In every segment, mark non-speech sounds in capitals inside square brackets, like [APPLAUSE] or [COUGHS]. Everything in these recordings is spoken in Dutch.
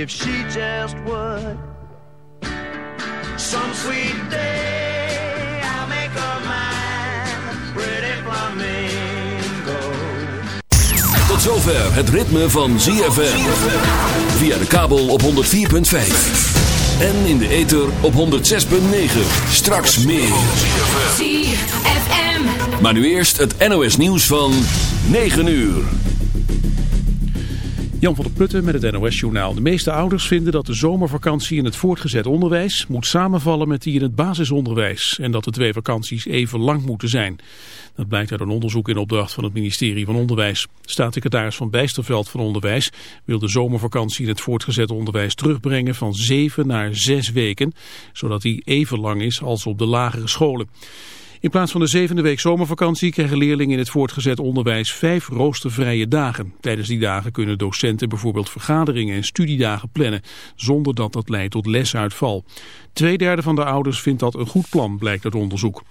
if she just would. Some sweet day I'll make her mine, pretty flamingo. Tot zover het ritme van ZFM. Via de kabel op 104.5. En in de ether op 106.9. Straks meer. ZFM. Maar nu eerst het NOS nieuws van 9 uur. Jan van der Putten met het NOS-journaal. De meeste ouders vinden dat de zomervakantie in het voortgezet onderwijs moet samenvallen met die in het basisonderwijs. En dat de twee vakanties even lang moeten zijn. Dat blijkt uit een onderzoek in opdracht van het ministerie van Onderwijs. Staatssecretaris Van Bijsterveld van Onderwijs wil de zomervakantie in het voortgezet onderwijs terugbrengen van zeven naar zes weken. Zodat die even lang is als op de lagere scholen. In plaats van de zevende week zomervakantie krijgen leerlingen in het voortgezet onderwijs vijf roostervrije dagen. Tijdens die dagen kunnen docenten bijvoorbeeld vergaderingen en studiedagen plannen, zonder dat dat leidt tot lesuitval. Tweederde van de ouders vindt dat een goed plan, blijkt uit onderzoek.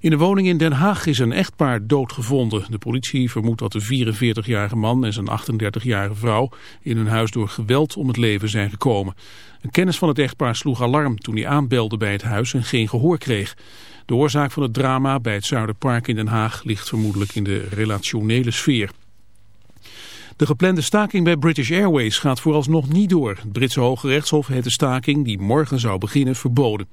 In een woning in Den Haag is een echtpaar doodgevonden. De politie vermoedt dat de 44-jarige man en zijn 38-jarige vrouw in hun huis door geweld om het leven zijn gekomen. Een kennis van het echtpaar sloeg alarm toen hij aanbelde bij het huis en geen gehoor kreeg. De oorzaak van het drama bij het Zuiderpark in Den Haag ligt vermoedelijk in de relationele sfeer. De geplande staking bij British Airways gaat vooralsnog niet door. Het Britse Hoge Rechtshof heeft de staking, die morgen zou beginnen, verboden.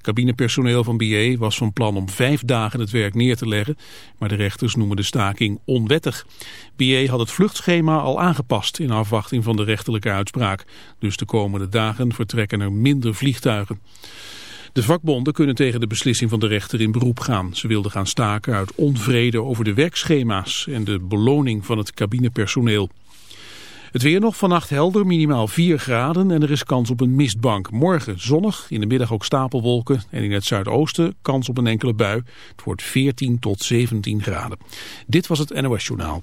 Cabinepersoneel van BA was van plan om vijf dagen het werk neer te leggen, maar de rechters noemen de staking onwettig. BA had het vluchtschema al aangepast in afwachting van de rechterlijke uitspraak. Dus de komende dagen vertrekken er minder vliegtuigen. De vakbonden kunnen tegen de beslissing van de rechter in beroep gaan. Ze wilden gaan staken uit onvrede over de werkschema's en de beloning van het cabinepersoneel. Het weer nog vannacht helder, minimaal 4 graden en er is kans op een mistbank. Morgen zonnig, in de middag ook stapelwolken en in het zuidoosten kans op een enkele bui. Het wordt 14 tot 17 graden. Dit was het NOS Journaal.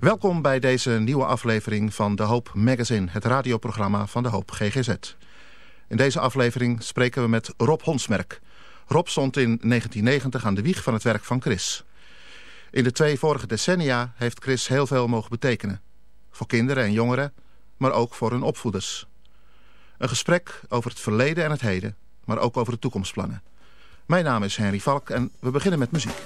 Welkom bij deze nieuwe aflevering van De Hoop Magazine, het radioprogramma van De Hoop GGZ. In deze aflevering spreken we met Rob Honsmerk. Rob stond in 1990 aan de wieg van het werk van Chris. In de twee vorige decennia heeft Chris heel veel mogen betekenen. Voor kinderen en jongeren, maar ook voor hun opvoeders. Een gesprek over het verleden en het heden, maar ook over de toekomstplannen. Mijn naam is Henry Valk en we beginnen met muziek.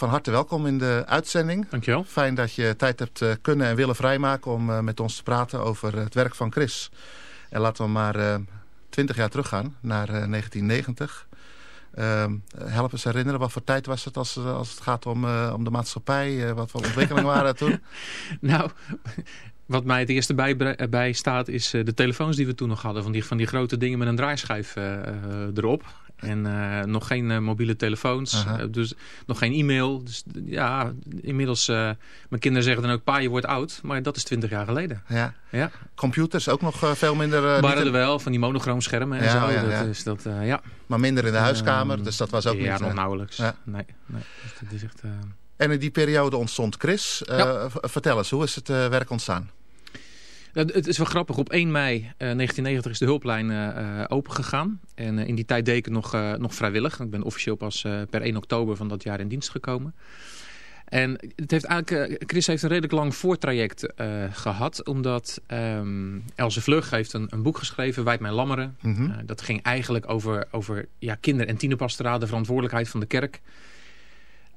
Van harte welkom in de uitzending. Dankjewel. Fijn dat je tijd hebt uh, kunnen en willen vrijmaken om uh, met ons te praten over het werk van Chris. En laten we maar twintig jaar teruggaan, naar 1990. help eens herinneren, wat voor tijd was het als, als het gaat om, om de maatschappij? wat voor ontwikkelingen waren er toen? [LAUGHS] nou, wat mij het eerste bij, bij staat is de telefoons die we toen nog hadden. Van die, van die grote dingen met een draaischijf erop. En uh, nog geen uh, mobiele telefoons, uh, dus nog geen e-mail. Dus ja, inmiddels, mijn kinderen zeggen dan ook, pa je wordt oud. Maar dat is twintig jaar geleden. Ja. ja. Computers ook nog veel minder... waren er wel, van die monochroomschermen en ja, zo. Ja, dat Is dat, ja. Maar minder in de huiskamer, dus dat was ook ja, niet... Ja, nog nauwelijks. Nee, nee. Dus dat is echt, en in die periode ontstond Chris. Vertel eens, hoe is het werk ontstaan? Het is wel grappig. Op 1 mei uh, 1990 is de hulplijn uh, open gegaan. En uh, in die tijd deed ik het nog, nog vrijwillig. Ik ben officieel pas per 1 oktober van dat jaar in dienst gekomen. En het heeft eigenlijk, Chris heeft een redelijk lang voortraject gehad. Omdat um, Else Vlug heeft een, een boek geschreven, Wijd mijn lammeren. Mm -hmm. dat ging eigenlijk over, over ja, kinder- en tienerpastoraal, de verantwoordelijkheid van de kerk.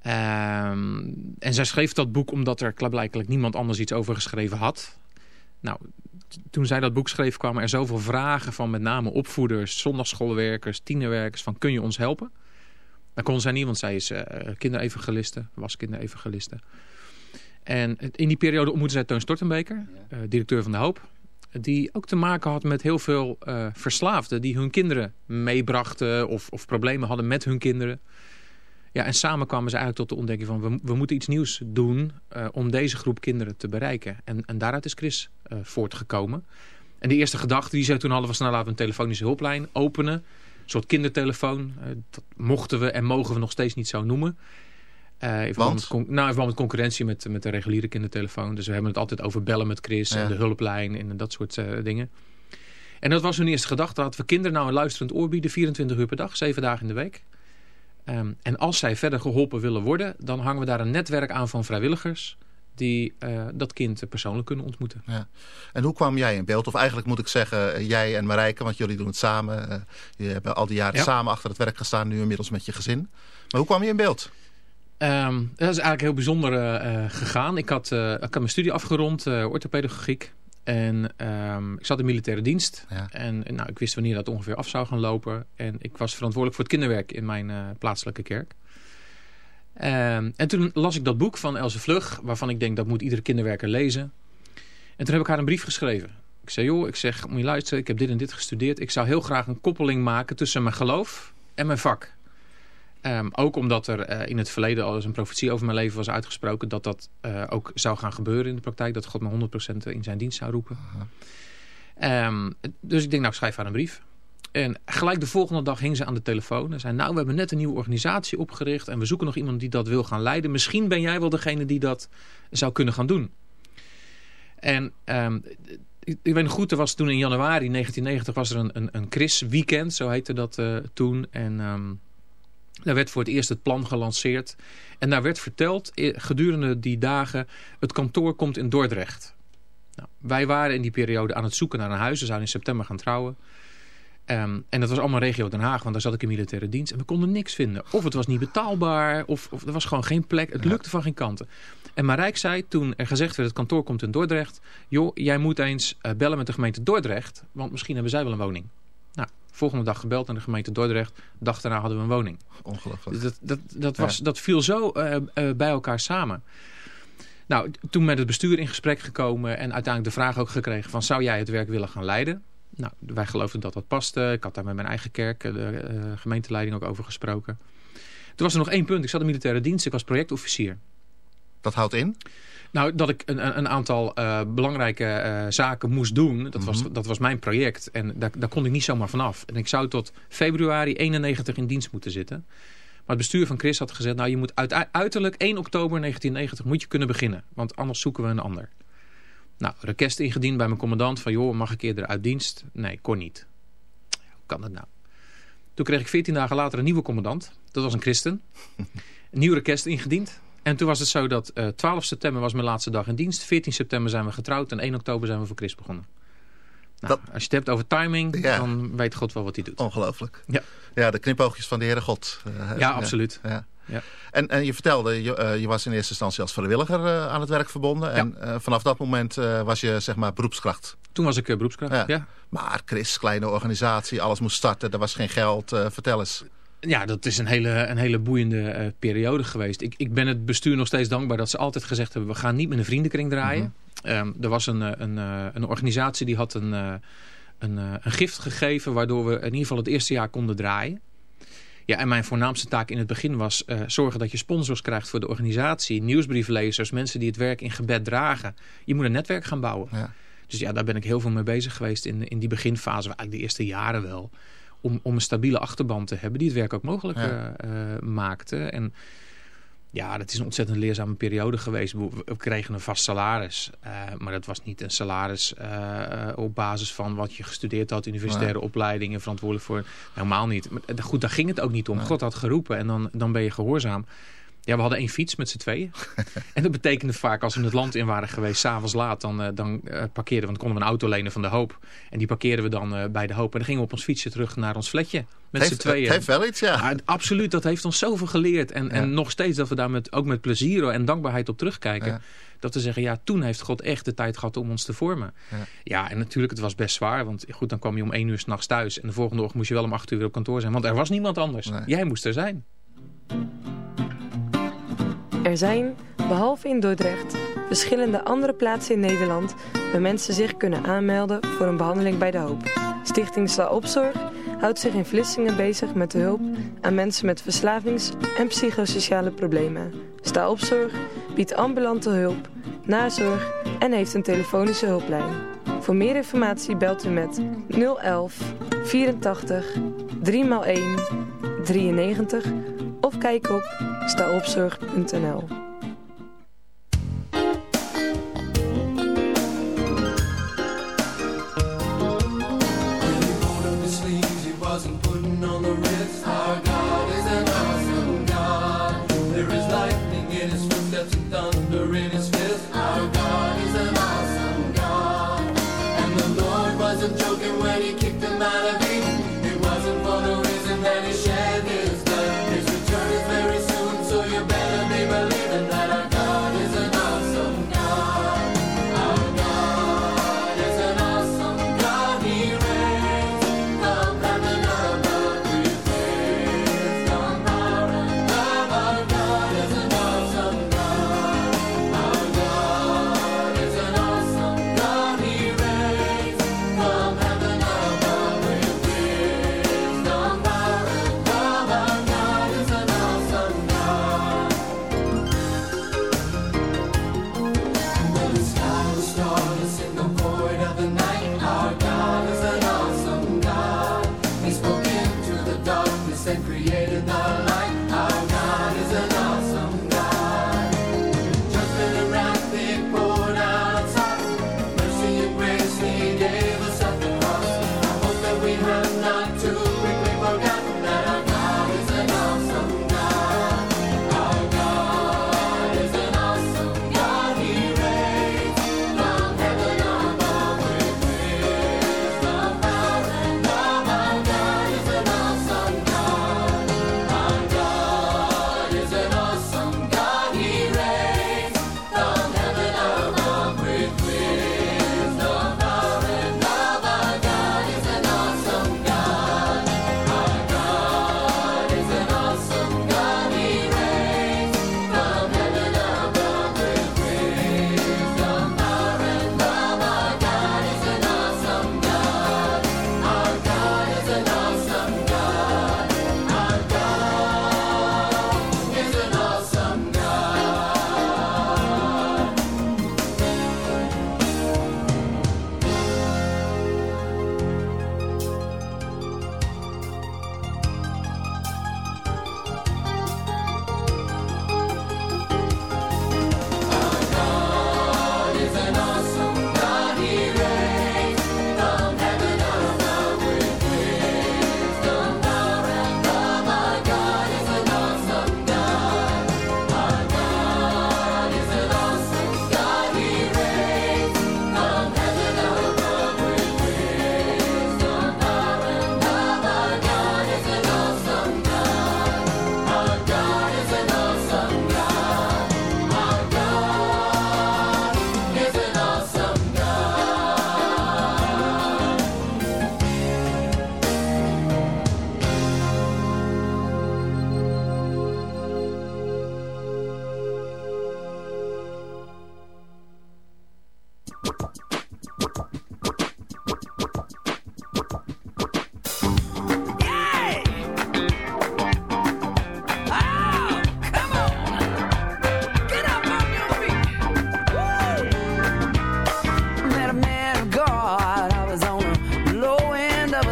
Um, en zij schreef dat boek omdat er blijkbaar niemand anders iets over geschreven had. Nou, toen zij dat boek schreef kwamen er zoveel vragen van met name opvoeders, zondagschoolwerkers, tienerwerkers van kun je ons helpen? Dat kon zij niet, want zij is uh, kinderevangeliste, was kinderevangeliste. En in die periode ontmoette zij Teun Stortenbeker, uh, directeur van De Hoop. Die ook te maken had met heel veel uh, verslaafden die hun kinderen meebrachten of, of problemen hadden met hun kinderen. Ja, en samen kwamen ze eigenlijk tot de ontdekking van we, we moeten iets nieuws doen uh, om deze groep kinderen te bereiken. En, en daaruit is Chris uh, voortgekomen. En de eerste gedachte die ze toen hadden was nou laten we een telefonische hulplijn openen. Een soort kindertelefoon. Uh, dat mochten we en mogen we nog steeds niet zo noemen. Uh, Want? Met, nou, in met concurrentie met, met de reguliere kindertelefoon. Dus we hebben het altijd over bellen met Chris ja. en de hulplijn en dat soort dingen. En dat was hun eerste gedachte. Dat we kinderen nou een luisterend oor bieden 24 uur per dag, 7 dagen in de week. Um, en als zij verder geholpen willen worden, dan hangen we daar een netwerk aan van vrijwilligers die uh, dat kind persoonlijk kunnen ontmoeten. Ja. En hoe kwam jij in beeld? Of eigenlijk moet ik zeggen, jij en Marijke, want jullie doen het samen. Uh, je hebben al die jaren ja. samen achter het werk gestaan, nu inmiddels met je gezin. Maar hoe kwam je in beeld? Um, dat is eigenlijk heel bijzonder uh, gegaan. Ik had, ik had mijn studie afgerond, orthopedagogiek. En um, ik zat in militaire dienst. Ja. En nou, ik wist wanneer dat ongeveer af zou gaan lopen. En ik was verantwoordelijk voor het kinderwerk in mijn uh, plaatselijke kerk. Um, en toen las ik dat boek van Else Vlug. Waarvan ik denk dat moet iedere kinderwerker lezen. En toen heb ik haar een brief geschreven. Ik zei joh, ik zeg moet je luisteren. Ik heb dit en dit gestudeerd. Ik zou heel graag een koppeling maken tussen mijn geloof en mijn vak. Um, ook omdat er uh, in het verleden al eens een profetie over mijn leven was uitgesproken... dat dat uh, ook zou gaan gebeuren in de praktijk. Dat God me 100% in zijn dienst zou roepen. Um, dus ik denk, nou, ik schrijf haar een brief. En gelijk de volgende dag hing ze aan de telefoon. En zei, nou, we hebben net een nieuwe organisatie opgericht... en we zoeken nog iemand die dat wil gaan leiden. Misschien ben jij wel degene die dat zou kunnen gaan doen. En um, ik, ik weet nog goed, er was toen in januari 1990... was er een, een, een Chris-weekend, zo heette dat uh, toen. En... Daar werd voor het eerst het plan gelanceerd. En daar werd verteld gedurende die dagen... het kantoor komt in Dordrecht. Nou, wij waren in die periode aan het zoeken naar een huis. We zouden in september gaan trouwen. Um, en dat was allemaal regio Den Haag, want daar zat ik in militaire dienst. En we konden niks vinden. Of het was niet betaalbaar, of, of er was gewoon geen plek. Het lukte van geen kanten. En Marijk zei toen er gezegd werd, het kantoor komt in Dordrecht. joh, jij moet eens uh, bellen met de gemeente Dordrecht, want misschien hebben zij wel een woning. Volgende dag gebeld naar de gemeente Dordrecht. Dag daarna hadden we een woning. Ongelooflijk. Dat, dat, dat, was, ja. dat viel zo uh, uh, bij elkaar samen. Nou, toen met het bestuur in gesprek gekomen en uiteindelijk de vraag ook gekregen van zou jij het werk willen gaan leiden? Nou, wij geloofden dat dat paste. Ik had daar met mijn eigen kerk, de uh, gemeenteleiding ook over gesproken. Toen was er nog één punt. Ik zat in militaire dienst. Ik was projectofficier. Dat houdt in? Nou, dat ik een, een aantal uh, belangrijke uh, zaken moest doen. Dat, mm -hmm. was, dat was mijn project. En daar, daar kon ik niet zomaar vanaf. En ik zou tot februari 91 in dienst moeten zitten. Maar het bestuur van Chris had gezegd... nou, je moet uit, uiterlijk 1 oktober 1990 moet je kunnen beginnen. Want anders zoeken we een ander. Nou, request ingediend bij mijn commandant van... joh, mag ik eerder uit dienst? Nee, kon niet. Hoe kan dat nou? Toen kreeg ik 14 dagen later een nieuwe commandant. Dat was een christen. [LAUGHS] Een nieuw request ingediend. En toen was het zo dat uh, 12 september was mijn laatste dag in dienst. 14 september zijn we getrouwd en 1 oktober zijn we voor Chris begonnen. Nou, dat, als je het hebt over timing, ja. dan weet God wel wat hij doet. Ongelooflijk. Ja, ja de knipoogjes van de Heere God. Uh, ja, absoluut. Ja. Ja. En, en je vertelde, je, je was in eerste instantie als vrijwilliger aan het werk verbonden. En vanaf dat moment was je zeg maar beroepskracht. Toen was ik beroepskracht, ja. Maar Chris, kleine organisatie, alles moest starten, er was geen geld. vertel eens. Ja, dat is een hele, een hele boeiende uh, periode geweest. Ik, ik ben het bestuur nog steeds dankbaar dat ze altijd gezegd hebben... we gaan niet met een vriendenkring draaien. Mm -hmm. um, er was een, een, een organisatie die had een, een, een gift gegeven... waardoor we in ieder geval het eerste jaar konden draaien. Ja, en mijn voornaamste taak in het begin was uh, zorgen dat je sponsors krijgt voor de organisatie. Nieuwsbrieflezers, mensen die het werk in gebed dragen. Je moet een netwerk gaan bouwen. Ja. Dus ja, daar ben ik heel veel mee bezig geweest in, in die beginfase. Eigenlijk de eerste jaren wel om, om een stabiele achterban te hebben die het werk ook mogelijk ja. uh, maakte. En ja, dat is een ontzettend leerzame periode geweest. We kregen een vast salaris. Uh, maar dat was niet een salaris uh, op basis van wat je gestudeerd had. Universitaire opleidingen, verantwoordelijk voor... Helemaal niet. Maar goed, daar ging het ook niet om. God had geroepen en dan, dan ben je gehoorzaam. Ja, we hadden één fiets met z'n tweeën. [LAUGHS] en dat betekende vaak als we het land in waren geweest, s'avonds laat, dan, uh, dan uh, parkeerden we, dan konden we een auto lenen van de Hoop. En die parkeerden we dan uh, bij de Hoop. En dan gingen we op ons fietsje terug naar ons flatje. Met z'n tweeën. Het heeft wel iets, ja. ja. Absoluut, dat heeft ons zoveel geleerd. En, ja. en nog steeds dat we daar met, ook met plezier en dankbaarheid op terugkijken. Ja. Dat we zeggen, ja, toen heeft God echt de tijd gehad om ons te vormen. Ja, ja en natuurlijk, het was best zwaar. Want goed, dan kwam je om één uur s'nachts thuis. En de volgende ochtend moest je wel om acht uur weer op kantoor zijn. Want er was niemand anders. Nee. Jij moest er zijn. Er zijn, behalve in Dordrecht, verschillende andere plaatsen in Nederland waar mensen zich kunnen aanmelden voor een behandeling bij de Hoop. Stichting Sla Opzorg houdt zich in Vlissingen bezig met de hulp aan mensen met verslavings- en psychosociale problemen. Sta Opzorg biedt ambulante hulp, nazorg en heeft een telefonische hulplijn. Voor meer informatie belt u met 011 84 3x1 93 of kijk op staopzorg.nl.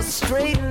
straighten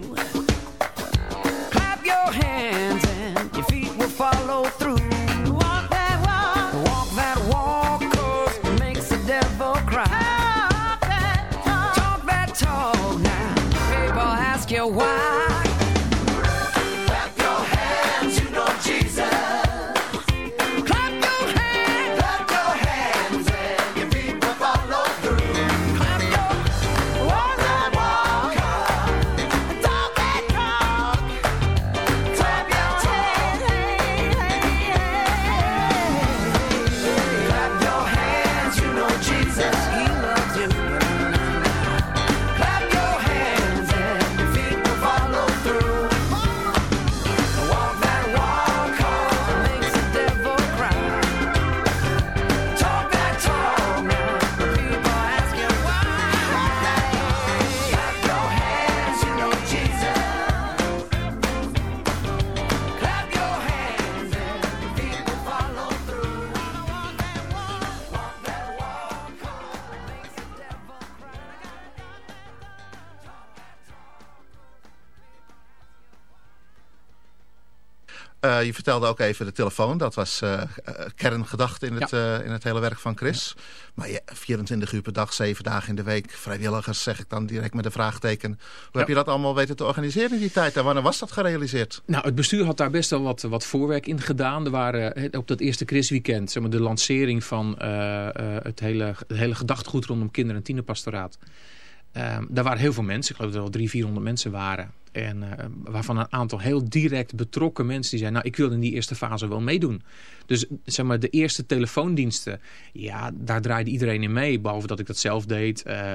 je vertelde ook even de telefoon. Dat was eh, eh, kerngedachte in het, eh, in het hele werk van Chris. Maar je, 24 uur per dag, 7 dagen in de week. Vrijwilligers zeg ik dan direct met een vraagteken. Hoe heb je dat allemaal weten te organiseren in die tijd? En wanneer was dat gerealiseerd? Nou, het bestuur had daar best wel wat, wat voorwerk in gedaan. Er waren eh, op dat eerste Christweekend, zeg maar, de lancering van eh, eh, het, hele, het hele gedachtegoed rondom kinder- en tienerpastoraat. Ehm, daar waren heel veel mensen, ik geloof dat er wel 300, 400 mensen waren. En eh, waarvan een aantal heel direct betrokken mensen die zeiden... nou, ik wil in die eerste fase wel meedoen. Dus zeg maar, de eerste telefoondiensten, ja, daar draaide iedereen in mee. Behalve dat ik dat zelf deed. Eh,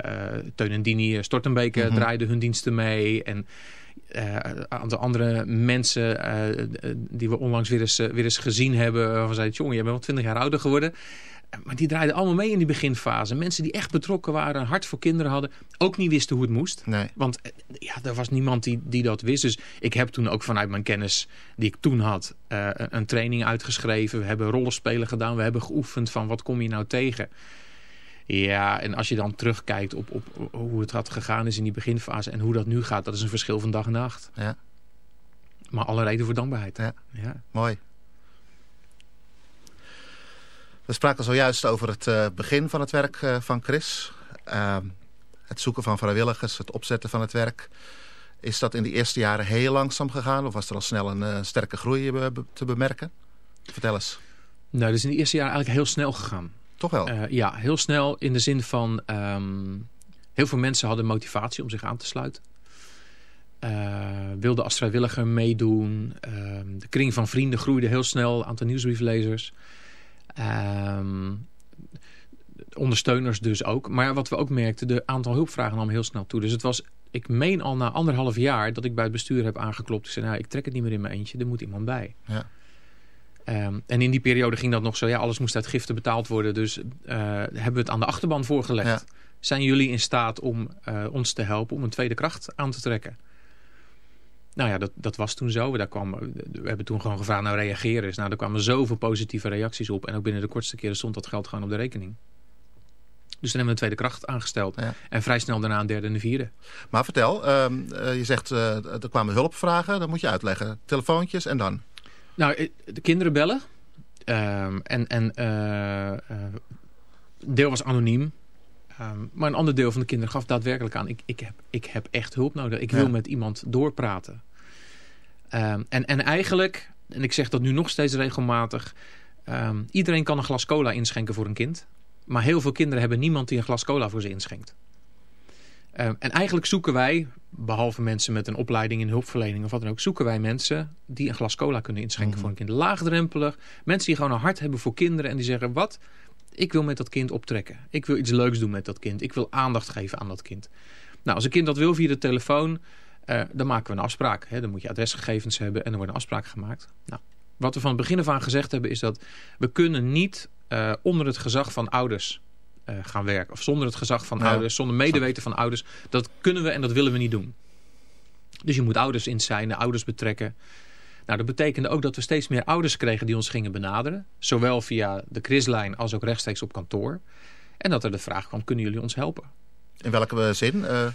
Teun en Dini Stortenbeke Mhm. draaiden hun diensten mee. En een aantal andere mensen die we onlangs weer eens, weer eens gezien hebben. Waarvan zeiden, jongen, je bent wel 20 jaar ouder geworden. Maar die draaiden allemaal mee in die beginfase. Mensen die echt betrokken waren, een hart voor kinderen hadden. Ook niet wisten hoe het moest. Nee. Want eh, ja, er was niemand die, die dat wist. Dus ik heb toen ook vanuit mijn kennis die ik toen had... eh, een, een training uitgeschreven. We hebben rollenspelen gedaan. We hebben geoefend van wat kom je nou tegen. Ja, en als je dan terugkijkt op, op hoe het had gegaan is in die beginfase... en hoe dat nu gaat, dat is een verschil van dag en nacht. Ja. Maar alle reden voor dankbaarheid. Ja. Ja. Mooi. We spraken zojuist over het eh, begin van het werk eh, van Chris. Ehm, het zoeken van vrijwilligers, het opzetten van het werk. Is dat in de eerste jaren heel langzaam gegaan? Of was er al snel een eh, sterke groei te bemerken? Vertel eens. Nou, dat is in de eerste jaren eigenlijk heel snel gegaan. Toch wel? Ja, heel snel in de zin van... ehm, Heel veel mensen hadden motivatie om zich aan te sluiten. Wilden als vrijwilliger meedoen. Ehm, de kring van vrienden groeide heel snel. Aantal nieuwsbrieflezers. Ehm, ondersteuners dus ook. Maar wat we ook merkten, de aantal hulpvragen nam heel snel toe. Dus het was, ik meen al na anderhalf jaar dat ik bij het bestuur heb aangeklopt. Ik zei, nou, ik trek het niet meer in mijn eentje, er moet iemand bij. Ja. Ehm, en in die periode ging dat nog zo, ja, alles moest uit giften betaald worden. Dus eh, hebben we het aan de achterban voorgelegd. Zijn jullie in staat om eh, ons te helpen om een tweede kracht aan te trekken? Nou ja, dat, dat was toen zo. Daar kwam, we hebben toen gewoon gevraagd, nou reageren eens. Nou, er kwamen zoveel positieve reacties op. En ook binnen de kortste keren stond dat geld gewoon op de rekening. Dus toen hebben we een tweede kracht aangesteld. En vrij snel daarna een derde en een vierde. Maar vertel, ehm, eh, je zegt uh, er kwamen hulpvragen. Dat moet je uitleggen. Telefoontjes en dan? Nou, eh, de kinderen bellen. Ehm, en en deel was anoniem. Ehm, maar een ander deel van de kinderen gaf daadwerkelijk aan... ik, ik, heb, ik heb echt hulp nodig. Ik wil met iemand doorpraten. Ehm, en, en eigenlijk, en ik zeg dat nu nog steeds regelmatig... ehm, iedereen kan een glas cola inschenken voor een kind. Maar heel veel kinderen hebben niemand die een glas cola voor ze inschenkt. Ehm, en eigenlijk zoeken wij, behalve mensen met een opleiding in hulpverlening of wat dan ook... zoeken wij mensen die een glas cola kunnen inschenken voor een kind. Laagdrempelig. Mensen die gewoon een hart hebben voor kinderen en die zeggen... wat, ik wil met dat kind optrekken. Ik wil iets leuks doen met dat kind. Ik wil aandacht geven aan dat kind. Nou, als een kind dat wil via de telefoon, uh, dan maken we een afspraak. Hè? Dan moet je adresgegevens hebben en er wordt een afspraak gemaakt. Nou, wat we van het begin af aan gezegd hebben is dat we kunnen niet uh, onder het gezag van ouders uh, gaan werken. Of zonder het gezag van ouders, zonder medeweten van ouders. Dat kunnen we en dat willen we niet doen. Dus je moet ouders in zijn, ouders betrekken. Nou, dat betekende ook dat we steeds meer ouders kregen die ons gingen benaderen. Zowel via de krislijn als ook rechtstreeks op kantoor. En dat er de vraag kwam, kunnen jullie ons helpen? In welke zin? Uh...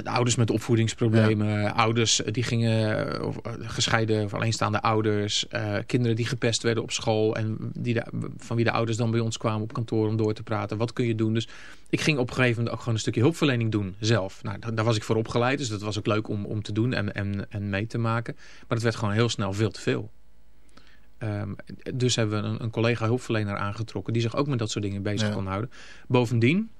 De ouders met opvoedingsproblemen, ja. ouders die gingen, of, gescheiden of alleenstaande ouders, uh, kinderen die gepest werden op school en die de, van wie de ouders dan bij ons kwamen op kantoor om door te praten. Wat kun je doen? Dus ik ging op een gegeven moment ook gewoon een stukje hulpverlening doen zelf. Nou, daar, daar was ik voor opgeleid, dus dat was ook leuk om, om te doen en, en, en mee te maken. Maar het werd gewoon heel snel veel te veel. Um, dus hebben we een, een collega hulpverlener aangetrokken die zich ook met dat soort dingen bezig ja. kon houden. Bovendien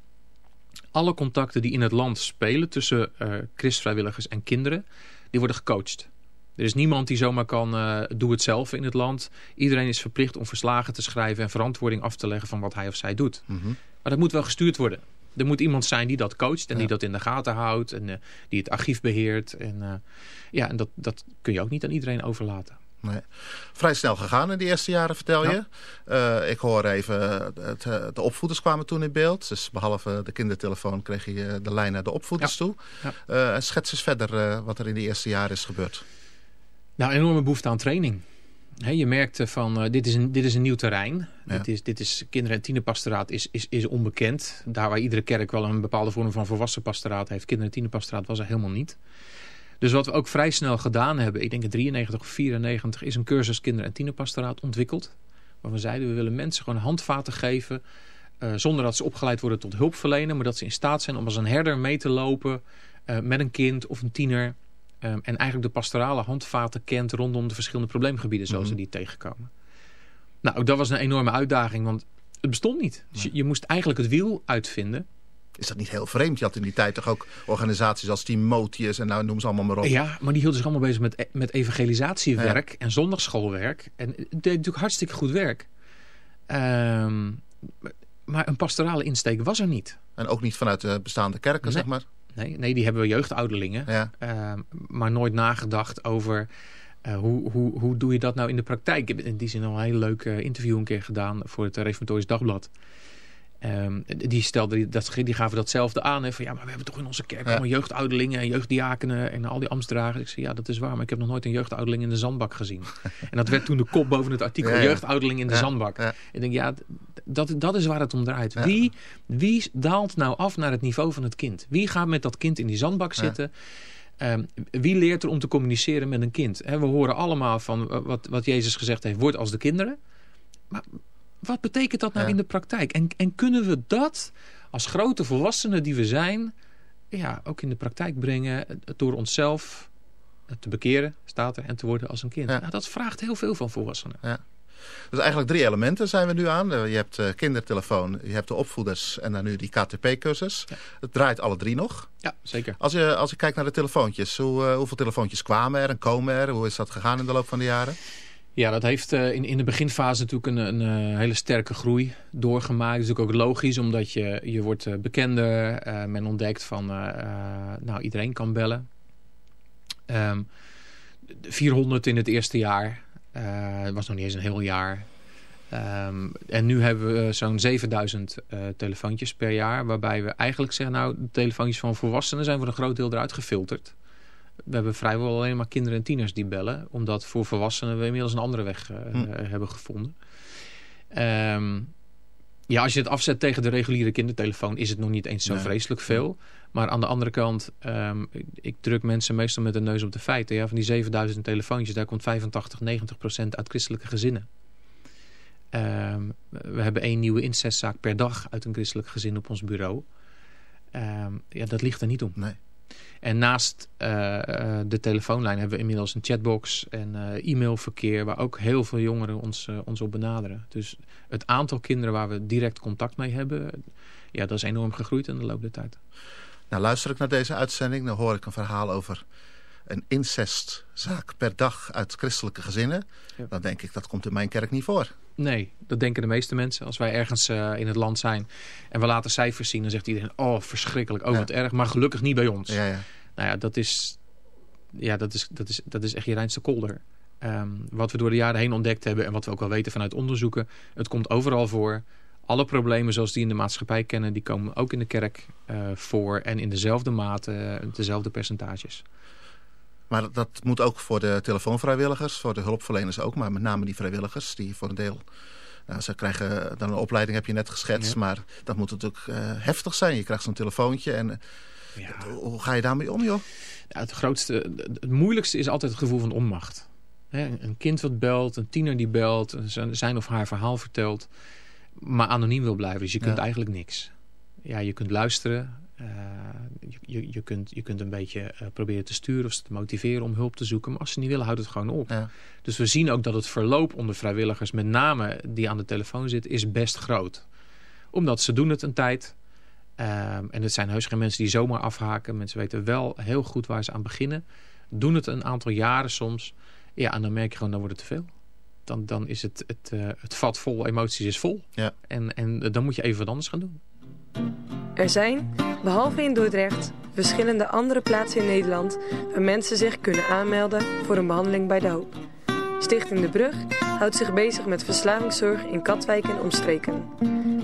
alle contacten die in het land spelen tussen uh, christvrijwilligers en kinderen, die worden gecoacht. Er is niemand die zomaar kan, uh, doe het zelf in het land. Iedereen is verplicht om verslagen te schrijven en verantwoording af te leggen van wat hij of zij doet. Mm -hmm. Maar dat moet wel gestuurd worden. Er moet iemand zijn die dat coacht en ja. die dat in de gaten houdt en uh, die het archief beheert. En, ja, en dat, dat kun je ook niet aan iedereen overlaten. Nee. Vrij snel gegaan in de eerste jaren, vertel je. Ja. Uh, ik hoor even, het, de opvoeders kwamen toen in beeld. Dus behalve de kindertelefoon kreeg je de lijn naar de opvoeders ja. toe. Ja. Uh, schets eens verder uh, wat er in de eerste jaren is gebeurd. Nou, enorme behoefte aan training. He, je merkte van, dit, is een, dit is een nieuw terrein. Dit, is, dit is kinder- en tienerpastoraat is, is, is onbekend. Daar waar iedere kerk wel een bepaalde vorm van volwassen pastoraat heeft. Kinder- en tienerpastoraat was er helemaal niet. Dus wat we ook vrij snel gedaan hebben, ik denk in 93 of 94, is een cursus kinder- en tienerpastoraat ontwikkeld. Waar we zeiden, we willen mensen gewoon handvaten geven, uh, zonder dat ze opgeleid worden tot hulpverlener, maar dat ze in staat zijn om als een herder mee te lopen uh, met een kind of een tiener. Um, en eigenlijk de pastorale handvaten kent rondom de verschillende probleemgebieden zoals mm -hmm. ze die tegenkomen. Nou, ook dat was een enorme uitdaging, want het bestond niet. Dus je, je moest eigenlijk het wiel uitvinden. Is dat niet heel vreemd? Je had in die tijd toch ook organisaties als Timotheus en nou noem ze allemaal maar op. Ja, maar die hielden zich allemaal bezig met, met evangelisatiewerk ja. en zondagschoolwerk. En het deed natuurlijk hartstikke goed werk. Um, maar een pastorale insteek was er niet. En ook niet vanuit de bestaande kerken, nee. zeg maar? Nee, nee, die hebben we jeugdouderlingen. Ja. Um, maar nooit nagedacht over... Uh, hoe, hoe, hoe doe je dat nou in de praktijk? Ik heb in die zin al een heel leuk interview een keer gedaan voor het Reformatorisch Dagblad. Um, die, stelde, dat, die gaven datzelfde aan. Hè, van, ja, maar we hebben toch in onze kerk ja. allemaal jeugdouderlingen en jeugddiakenen en al die ambtsdragers. Ik zei, ja, dat is waar, maar ik heb nog nooit een jeugdouderling in de zandbak gezien. [LAUGHS] en dat werd toen de kop boven het artikel, ja, jeugdouderling in de zandbak. Ik denk, ja, dat, dat is waar het om draait. Wie, wie daalt nou af naar het niveau van het kind? Wie gaat met dat kind in die zandbak zitten? Um, wie leert er om te communiceren met een kind? He, we horen allemaal van wat, wat Jezus gezegd heeft, word als de kinderen. Maar wat betekent dat nou ja. in de praktijk? En, en kunnen we dat als grote volwassenen die we zijn... Ja, ook in de praktijk brengen door onszelf te bekeren, staat er, en te worden als een kind. Ja. Nou, dat vraagt heel veel van volwassenen. Ja. Dus eigenlijk drie elementen zijn we nu aan. Eh, je hebt uh, kindertelefoon, je hebt de opvoeders en dan nu die KTP-cursus. Het draait alle drie nog. Ja, zeker. Als je, als je kijkt naar de telefoontjes, hoe, hoeveel telefoontjes kwamen er en komen er? Hoe is dat gegaan in de loop van de jaren? Ja, dat heeft uh, in, in de beginfase natuurlijk een, een uh, hele sterke groei doorgemaakt. Dat is natuurlijk ook logisch, omdat je, je wordt uh, bekender. men ontdekt van, nou, iedereen kan bellen. Um, 400 in het eerste jaar. Het was nog niet eens een heel jaar. Um, en nu hebben we zo'n 7000 telefoontjes per jaar. Waarbij we eigenlijk zeggen, nou, de telefoontjes van volwassenen zijn voor een groot deel eruit gefilterd we hebben vrijwel alleen maar kinderen en tieners die bellen. Omdat voor volwassenen we inmiddels een andere weg uh, hm. hebben gevonden. Um, ja, als je het afzet tegen de reguliere kindertelefoon is het nog niet eens zo nee. vreselijk veel. Maar aan de andere kant, um, ik, druk mensen meestal met de neus op de feiten. Ja, van die 7000 telefoontjes, daar komt 85, 90 procent uit christelijke gezinnen. Um, we hebben één nieuwe incestzaak per dag uit een christelijk gezin op ons bureau. ja, dat ligt er niet om. Nee. En naast uh, de telefoonlijn hebben we inmiddels een chatbox en uh, e-mailverkeer... waar ook heel veel jongeren ons, uh, ons op benaderen. Dus het aantal kinderen waar we direct contact mee hebben... ja, dat is enorm gegroeid in de loop der tijd. Nou, luister ik naar deze uitzending, dan hoor ik een verhaal over een incestzaak per dag uit christelijke gezinnen. Ja. Dan denk ik, dat komt in mijn kerk niet voor. Nee, dat denken de meeste mensen. Als wij ergens uh, in het land zijn en we laten cijfers zien... dan zegt iedereen, oh verschrikkelijk, oh wat ja. erg. Maar gelukkig niet bij ons. Ja, ja. Nou ja, dat is, ja, dat is, dat is, dat is echt je reinste kolder. Um, wat we door de jaren heen ontdekt hebben... en wat we ook wel weten vanuit onderzoeken... het komt overal voor. Alle problemen zoals die in de maatschappij kennen... die komen ook in de kerk uh, voor... en in dezelfde mate, dezelfde percentages. Maar dat moet ook voor de telefoonvrijwilligers, voor de hulpverleners ook. Maar met name die vrijwilligers, die voor een deel... Nou, ze krijgen dan een opleiding, heb je net geschetst. Ja. Maar dat moet natuurlijk uh, heftig zijn. Je krijgt zo'n telefoontje en... Ja. Hoe ga je daarmee om, joh? Ja, het, grootste, het moeilijkste is altijd het gevoel van onmacht. He, een kind wat belt, een tiener die belt, zijn of haar verhaal vertelt... maar anoniem wil blijven. Dus je kunt ja. eigenlijk niks. Ja, je kunt luisteren, je, je, kunt, je kunt een beetje uh, proberen te sturen of ze te motiveren om hulp te zoeken. Maar als ze niet willen, houdt het gewoon op. Ja. Dus we zien ook dat het verloop onder vrijwilligers, met name die aan de telefoon zitten, is best groot. Omdat ze doen het een tijd. Um, en het zijn heus geen mensen die zomaar afhaken. Mensen weten wel heel goed waar ze aan beginnen. Doen het een aantal jaren soms. Ja, en dan merk je gewoon, dan wordt het te veel. Dan, dan is het, het, uh, het vat vol emoties is vol. Ja. En, en dan moet je even wat anders gaan doen. Er zijn, behalve in Dordrecht, verschillende andere plaatsen in Nederland waar mensen zich kunnen aanmelden voor een behandeling bij de hoop. Stichting De Brug houdt zich bezig met verslavingszorg in Katwijk en omstreken.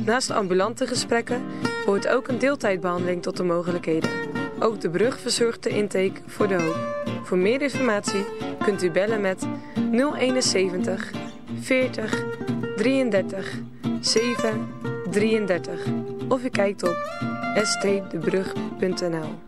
Naast ambulante gesprekken behoort ook een deeltijdbehandeling tot de mogelijkheden. Ook De Brug verzorgt de intake voor de hoop. Voor meer informatie kunt u bellen met 071 40 33 7 33 of u kijkt op stdebrug.nl.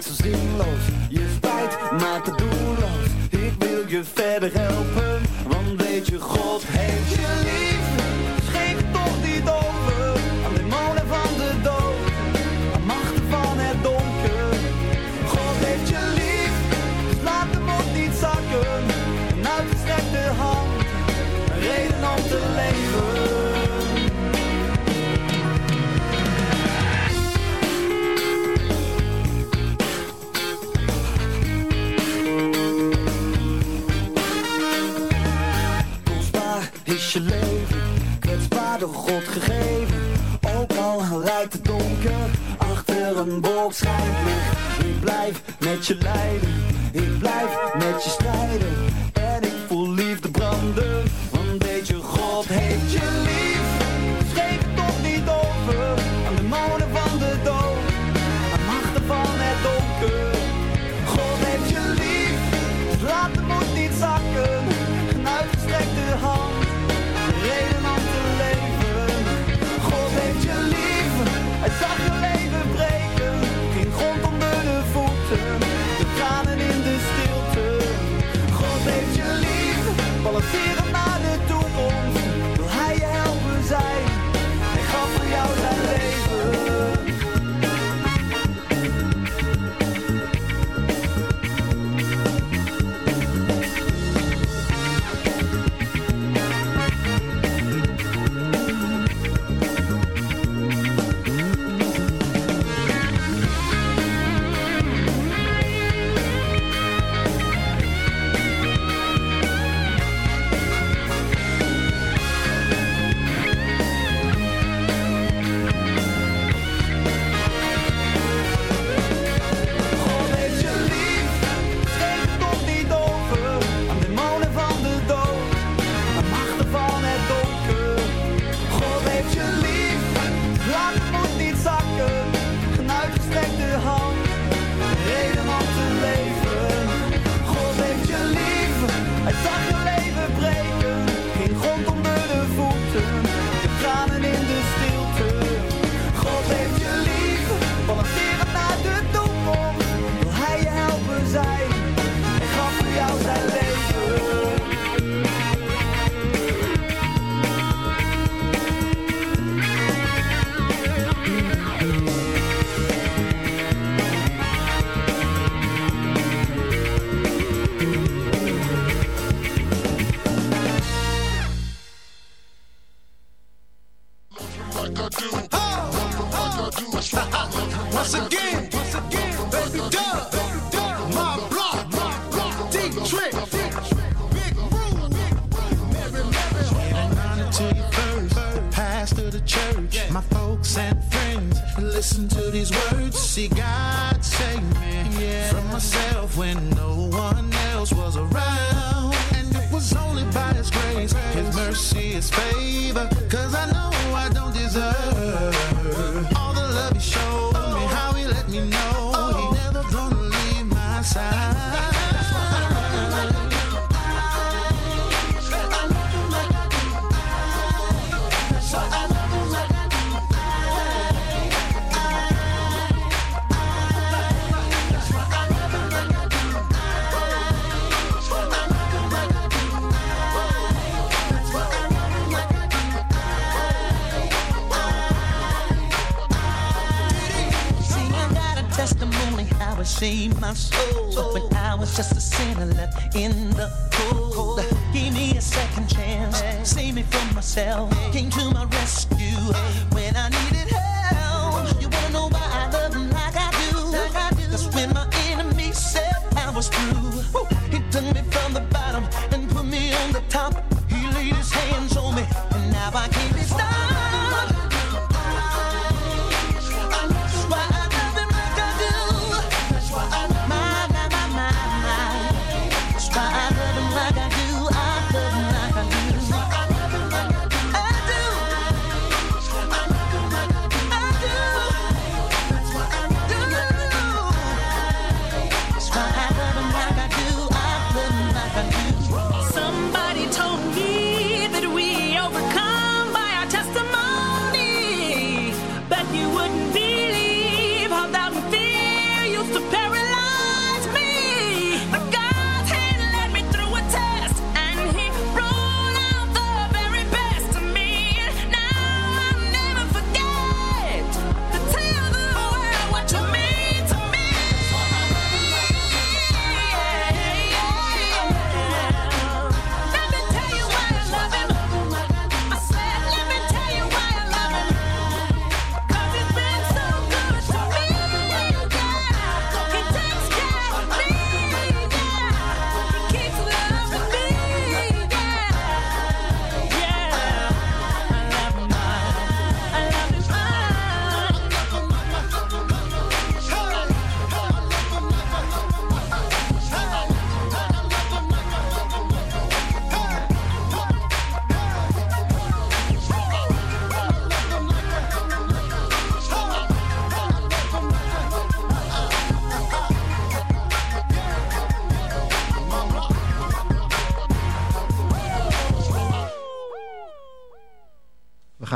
tijd lijkt zo zinloos folks and friends, listen to these words. See, God save me from myself when no one else was around. And it was only by His grace, His mercy, His favor. Cause I know saved my soul. When I was just a sinner left in the cold. Gave me a second chance, saved me from myself. Came to my rescue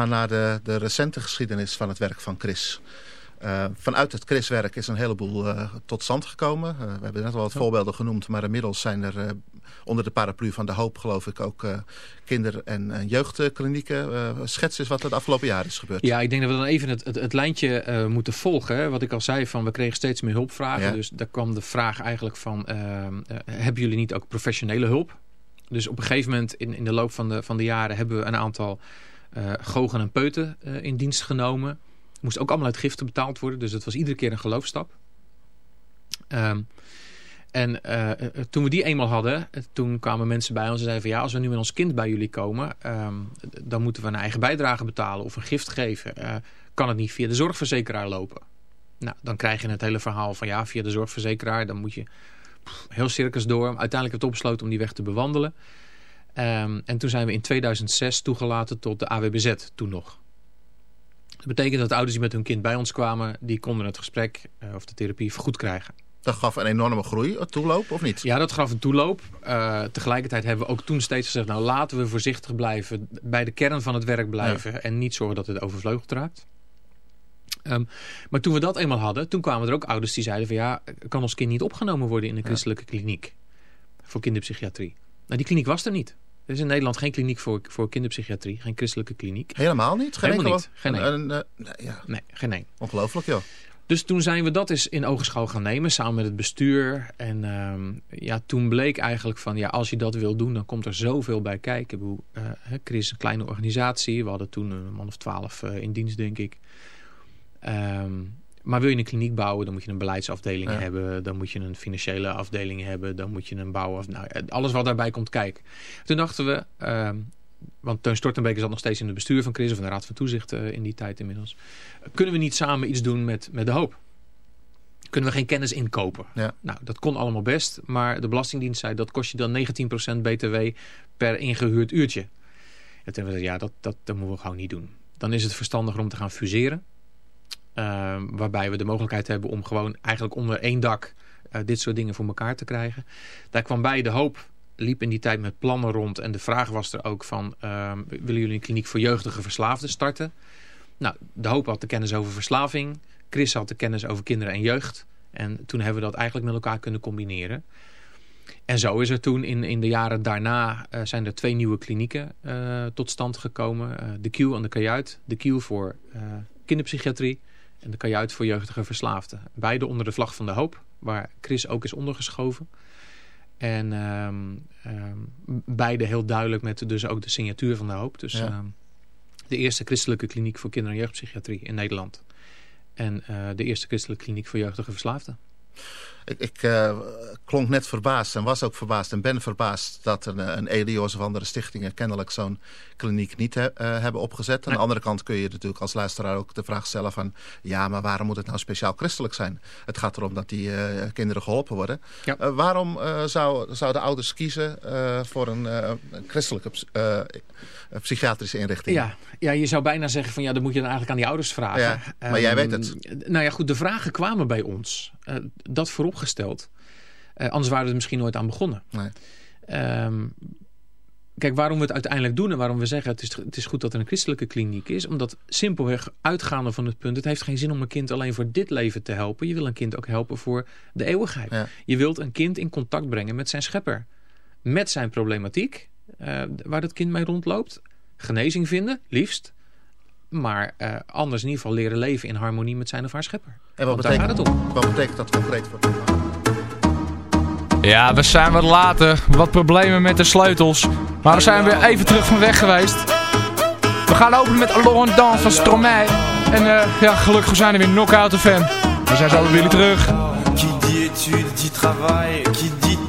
gaan naar de, de recente geschiedenis van het werk van Chris. Eh, vanuit het Chris-werk is een heleboel eh, tot stand gekomen. Eh, we hebben net al wat voorbeelden genoemd, maar inmiddels zijn er onder de paraplu van de hoop, geloof ik, ook kinder- en, en jeugdklinieken. Schets eens wat er het afgelopen jaar is gebeurd. Ja, ik denk dat we dan even het, het, het lijntje moeten volgen. Hè. Wat ik al zei, van we kregen steeds meer hulpvragen. Ja. Dus daar kwam de vraag eigenlijk van, hebben jullie niet ook professionele hulp? Dus op een gegeven moment in, in de loop van de, van de jaren hebben we een aantal eh gogen en peuten eh, in dienst genomen. Moest ook allemaal uit giften betaald worden. Dus het was iedere keer een geloofstap. Ehm, en eh, toen we die eenmaal hadden, toen kwamen mensen bij ons en zeiden van ja, als we nu met ons kind bij jullie komen, ehm, dan moeten we een eigen bijdrage betalen of een gift geven. Kan het niet via de zorgverzekeraar lopen? Nou, dan krijg je het hele verhaal van ja, via de zorgverzekeraar, dan moet je heel circus door. Uiteindelijk hebben we besloten om die weg te bewandelen. Ehm, en toen zijn we in 2006 toegelaten tot de AWBZ, toen nog. Dat betekent dat de ouders die met hun kind bij ons kwamen, die konden het gesprek eh, of de therapie vergoed krijgen. Dat gaf een enorme groei, een toeloop, of niet? Ja, dat gaf een toeloop. Eh, tegelijkertijd hebben we ook toen steeds gezegd... nou laten we voorzichtig blijven, bij de kern van het werk blijven... en niet zorgen dat het overvleugeld raakt. Ehm, maar toen we dat eenmaal hadden, toen kwamen er ook ouders die zeiden van... ja, kan ons kind niet opgenomen worden in een christelijke kliniek? Voor kinderpsychiatrie. Nou, die kliniek was er niet. Er is in Nederland geen kliniek voor, voor kinderpsychiatrie, geen christelijke kliniek. Helemaal niet? Geen Helemaal niet. Geen Een- nee, ja. Nee, geen één. Ongelooflijk, joh. Dus toen zijn we dat eens in ogenschouw gaan nemen, samen met het bestuur. En ehm, ja, toen bleek eigenlijk van, ja, als je dat wil doen, dan komt er zoveel bij kijken. Ik bedoel, eh, Chris is een kleine organisatie. We hadden toen een man of twaalf eh, in dienst, denk ik. Ehm, maar wil je een kliniek bouwen, dan moet je een beleidsafdeling Ja. hebben. Dan moet je een financiële afdeling hebben. Dan moet je een bouwaf... Nou, eh, alles wat daarbij komt kijken. Toen dachten we, ehm, want Teun Stortenbeek zat nog steeds in het bestuur van Chris, of in de Raad van Toezicht eh, in die tijd inmiddels. Kunnen we niet samen iets doen met, met de hoop? Kunnen we geen kennis inkopen? Ja. Nou, dat kon allemaal best, maar de Belastingdienst zei dat kost je dan 19% btw per ingehuurd uurtje. En toen hebben we ja, dat, dat, dat moeten we gewoon niet doen. Dan is het verstandiger om te gaan fuseren. Ehm, waarbij we de mogelijkheid hebben om gewoon eigenlijk onder één dak eh, dit soort dingen voor elkaar te krijgen. Daar kwam bij de hoop, liep in die tijd met plannen rond. En de vraag was er ook van, ehm, willen jullie een kliniek voor jeugdige verslaafden starten? Nou, de hoop had de kennis over verslaving. Chris had de kennis over kinderen en jeugd. En toen hebben we dat eigenlijk met elkaar kunnen combineren. En zo is er toen in, in de jaren daarna eh, zijn er twee nieuwe klinieken eh, tot stand gekomen. De Q en de Kajuit. De Q voor kinderpsychiatrie en de Kajuit voor jeugdige verslaafden. Beide onder de vlag van de hoop, waar Chris ook is ondergeschoven. En ehm, ehm, beide heel duidelijk met dus ook de signatuur van de hoop. Dus Ja. ehm, de eerste christelijke kliniek voor kinder- en jeugdpsychiatrie in Nederland. En eh, de eerste christelijke kliniek voor jeugdige verslaafden. Ik, ik eh, klonk net verbaasd en was ook verbaasd en ben verbaasd dat een, een Elios of andere stichtingen kennelijk zo'n kliniek niet he- eh, hebben opgezet. Aan de andere kant kun je natuurlijk als luisteraar ook de vraag stellen van ja, maar waarom moet het nou speciaal christelijk zijn? Het gaat erom dat die eh, kinderen geholpen worden. Ja. Waarom zou, zouden ouders kiezen voor een christelijke ps- psychiatrische inrichting? Ja, ja, je zou bijna zeggen van ja, dan moet je dan eigenlijk aan die ouders vragen. Ja, maar jij weet het. Ehm, Nou ja, goed, de vragen kwamen bij ons. Dat vooropgesteld. Eh, anders waren we er misschien nooit aan begonnen. Nee. Ehm, kijk, waarom we het uiteindelijk doen en waarom we zeggen het is, het is goed dat er een christelijke kliniek is. Omdat simpelweg uitgaande van het punt, het heeft geen zin om een kind alleen voor dit leven te helpen. Je wil een kind ook helpen voor de eeuwigheid. Ja. Je wilt een kind in contact brengen met zijn schepper. Met zijn problematiek, eh, waar dat kind mee rondloopt. Genezing vinden, liefst. Maar eh, anders in ieder geval leren leven in harmonie met zijn of haar schepper. En wat daar betekent, gaat het om. wat betekent dat concreet voor Ja, we zijn wat later. Wat problemen met de sleutels. Maar we zijn weer even terug van weg geweest. We gaan openen met Laurent Dans van Stromae. En eh, ja, gelukkig zijn er weer knock-out fan. We zijn zo weer jullie terug. Qui dit études dit travail, qui dit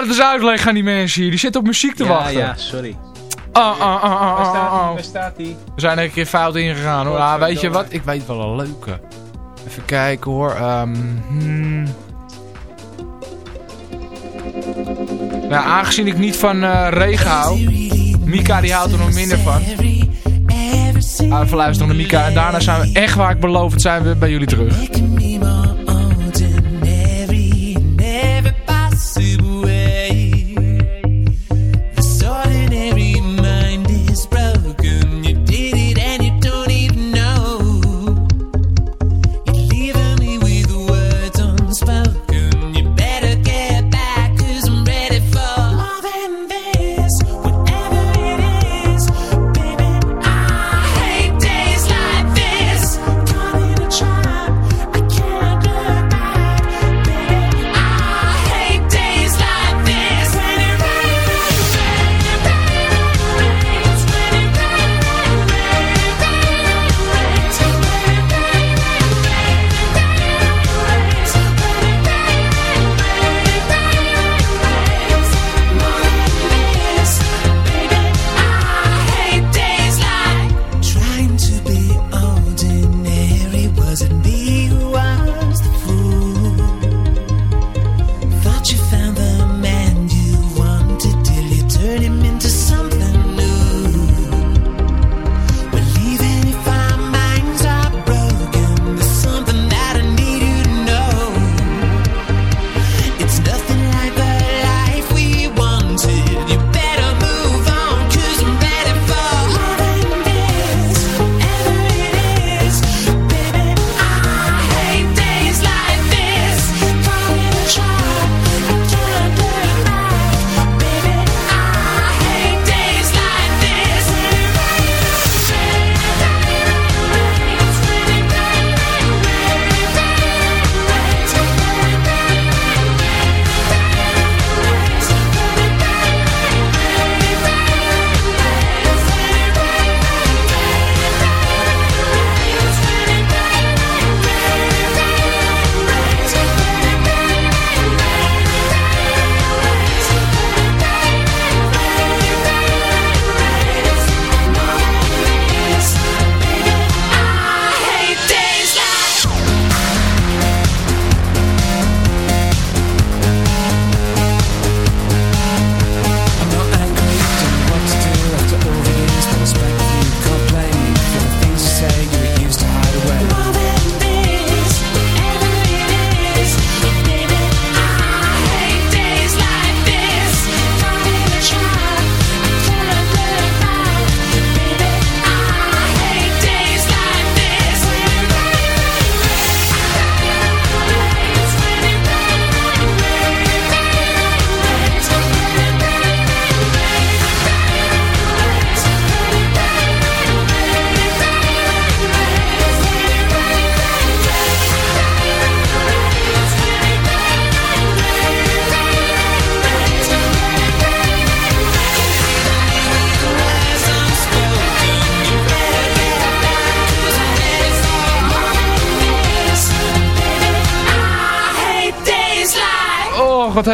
Het eens uitleggen aan die mensen hier. Die zitten op muziek te Ja, wachten. ja, sorry. Oh, oh, oh, oh, Waar oh, staat oh. hij? Waar staat hij? We zijn een keer fout ingegaan hoor. Ah, weet je wat? Ik weet wel een leuke. Even kijken hoor. Ehm, hmm. Nou, aangezien ik niet van eh, regen hou. Mika die houdt er nog minder van. Ah, even luisteren naar Mika. En daarna zijn we echt waar ik beloofd zijn we bij jullie terug.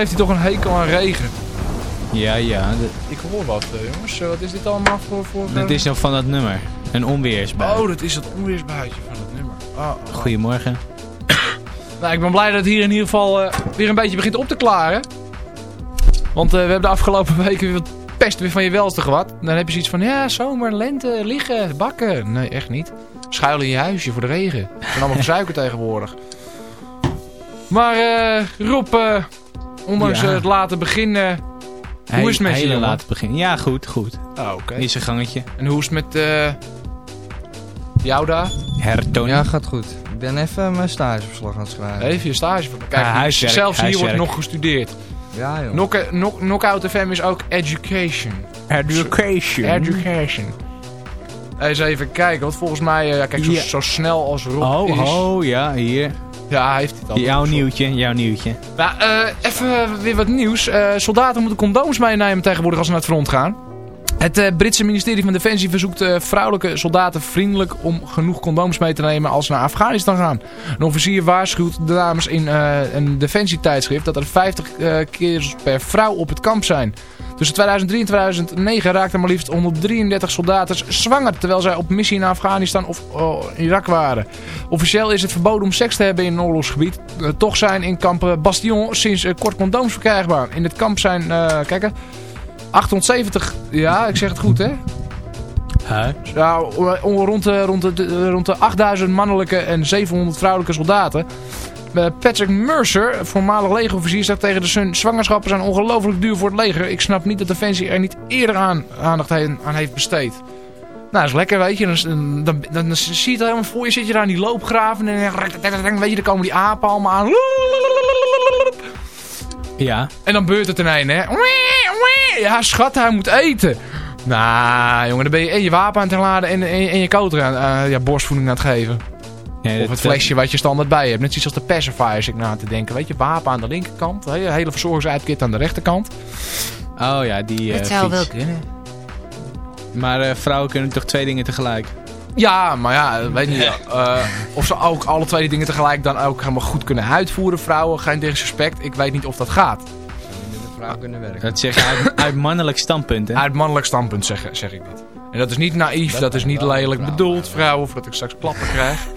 Heeft hij toch een hekel aan regen. Ja, ja. Ik hoor wat, eh, jongens. Eh, Wat is dit allemaal voor... voor Dit is nog van dat nummer. Een onweersbui. Oh, dat is het onweersbuitje van het nummer. Oh, oh. Goedemorgen. [COUGHS] Nou, ik ben blij dat het hier in ieder geval eh, weer een beetje begint op te klaren. Want eh, we hebben de afgelopen [LAUGHS] weken weer wat pest weer van je welste gehad. Dan heb je zoiets van, ja, zomer, lente, liggen, bakken. Nee, echt niet. Schuilen in je huisje voor de regen. Het zijn allemaal [LAUGHS] suiker tegenwoordig. Maar eh, Rob, eh, ondanks Ja. eh, het late begin, eh, hoe is het met je? Laat begin. Ja, goed, goed. Oh, oké. Is een gangetje. En hoe is het met eh, jou daar? Ja, gaat goed. Ik ben even mijn stageverslag aan het schrijven. Even je stage. Kijk, Ja, huiswerk, zelfs hier wordt nog gestudeerd. Ja, joh. Knock- knock- Knockout FM is ook education. Education. Education. Eens even kijken, want volgens mij, eh, ja, kijk, zo, zo snel als Rob Oh, is. oh, ja, hier. Ja, heeft hij het al. Jouw nieuwtje, jouw nieuwtje. Nou, eh, even weer wat nieuws. Eh, soldaten moeten condooms meenemen tegenwoordig als ze naar het front gaan. Het eh, Britse ministerie van Defensie verzoekt eh, vrouwelijke soldaten vriendelijk om genoeg condooms mee te nemen als ze naar Afghanistan gaan. Een officier waarschuwt de dames in eh, een defensietijdschrift dat er 50 eh, keer per vrouw op het kamp zijn. Tussen 2003 en 2009 raakten maar liefst 133 soldaten zwanger terwijl zij op missie naar Afghanistan of oh, Irak waren. Officieel is het verboden om seks te hebben in een oorlogsgebied. Toch zijn in kamp Bastion sinds kort condooms verkrijgbaar. In het kamp zijn, kijk hè, 870, ja ik zeg het goed hè. Ja, o- rond de, rond, de, rond de 8000 mannelijke en 700 vrouwelijke soldaten. Eh, Patrick Mercer, voormalig legerofficier, zegt tegen de Sun... Zwangerschappen zijn ongelooflijk duur voor het leger. Ik snap niet dat Defensie er niet eerder aan, aandacht heen- aan heeft besteed. Nou, dat is lekker, weet je. Dan, dan, dan, dan zie je het helemaal voor je. Zit je daar aan die loopgraven en weet je, dan komen die apen allemaal aan. Ja. En dan beurt het in één, hè. Ja, schat, hij moet eten. Nou, jongen, dan ben je en je wapen aan het laden en, en, en je koter aan, eh, ja, borstvoeding aan het geven. Nee, of het flesje wat je standaard bij hebt. Net zoals de pacifier, zit ik na te denken. Weet je, wapen aan de linkerkant. Hele, hele verzorgingsuitkit aan de rechterkant. Oh ja, die eh, Het zou fiets. wel kunnen. Maar eh, vrouwen kunnen toch twee dingen tegelijk? Ja, maar ja, weet niet. eh, of ze ook alle twee die dingen tegelijk dan ook helemaal goed kunnen uitvoeren. Vrouwen, geen disrespect. Ik weet niet of dat gaat. vrouw kunnen werken. Dat zeg je uit, uit mannelijk standpunt, hè? Uit mannelijk standpunt zeg, zeg ik dit. En dat is niet naïef, dat, is niet lelijk bedoeld, vrouwen, voordat ik straks klappen krijg. [LAUGHS]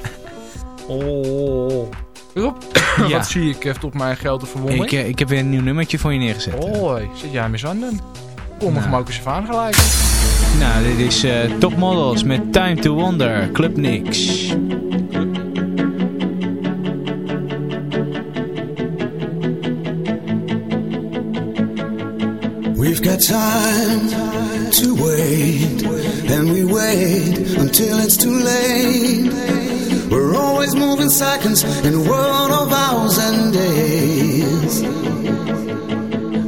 Oh. Rob, Ja. wat zie ik heeft op mijn grote verwondering? Ik, eh, ik heb weer een nieuw nummertje voor je neergezet. Hoi, zit jij met zanden? Kom me Nou. ook eens even aan gelijk. Nou, dit is eh Top Models met Time to Wonder, Club Nix. We've got time to wait, and we wait until it's too late. We're always moving seconds in a world of hours and days.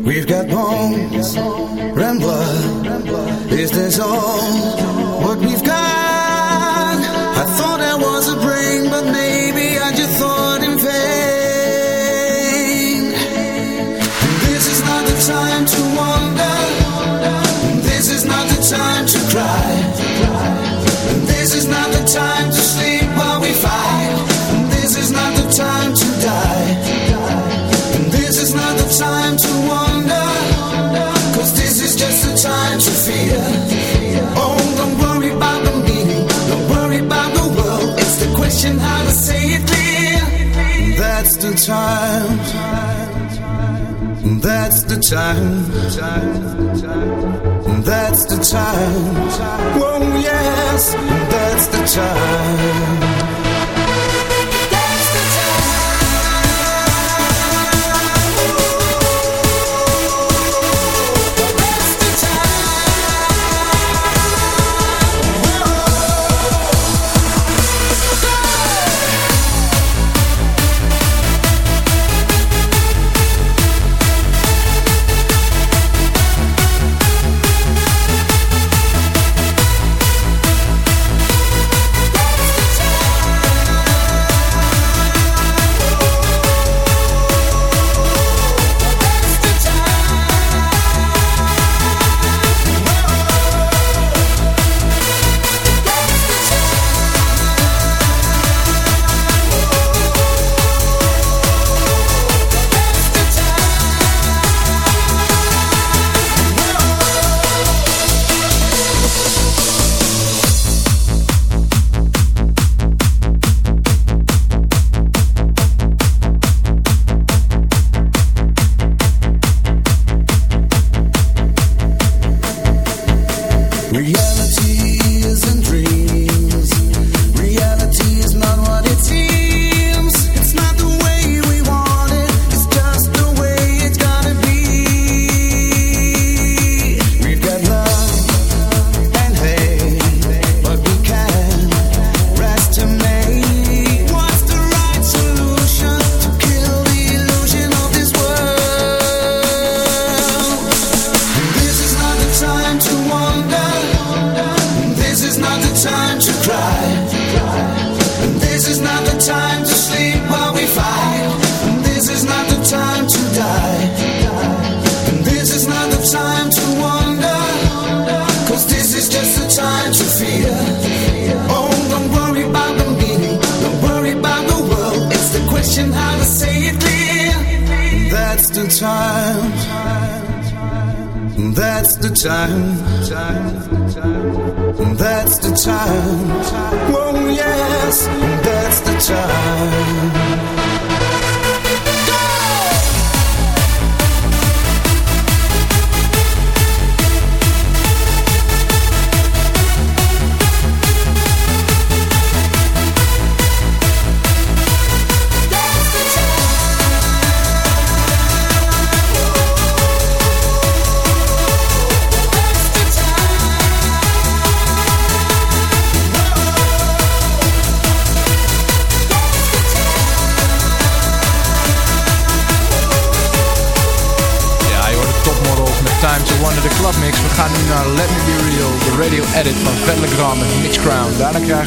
We've got bones and blood. Is this all what we've got? I thought I was a brain, but maybe I just thought in vain. This is not the time to wonder. This is not the time to cry. This is not the time to sleep while we fight. This is not the time to Question how to say it clear. That's the time. That's the time. That's the time. Oh, yes, that's the time.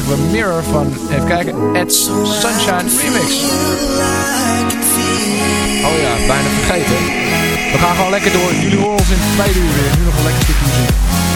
Krijgen Mirror van, even kijken, Ed's Sunshine Remix. Oh ja, bijna vergeten. We gaan gewoon lekker door. Jullie horen ons in het tweede uur weer. Nu nog een lekker stukje muziek.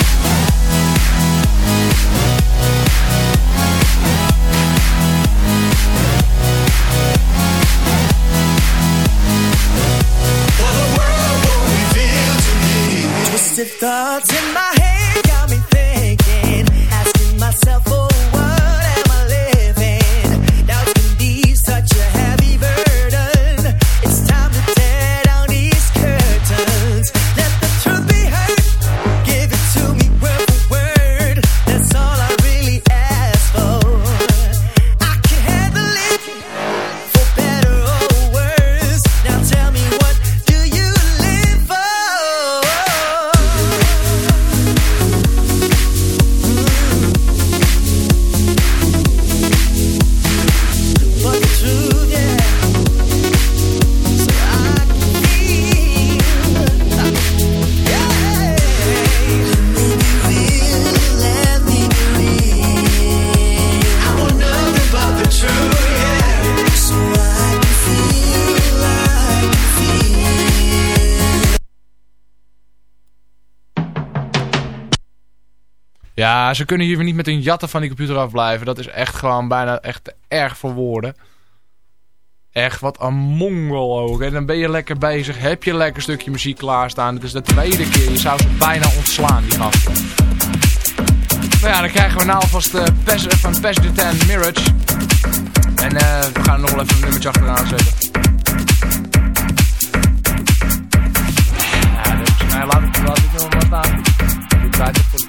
Ja, ze kunnen hier weer niet met hun jatten van die computer afblijven. Dat is echt gewoon bijna echt erg voor woorden. Echt, wat een mongol ook. En dan ben je lekker bezig. Heb je lekker stukje muziek klaarstaan. Het is de tweede keer. Je zou ze bijna ontslaan, die gasten. Nou ja, dan krijgen we nou alvast de Pes eh, van Pes de Ten Mirage. En uh, we gaan nog wel even een nummertje achteraan zetten. Ja, dus, nou, laat ik, laat ik nog maar staan. Ik het voor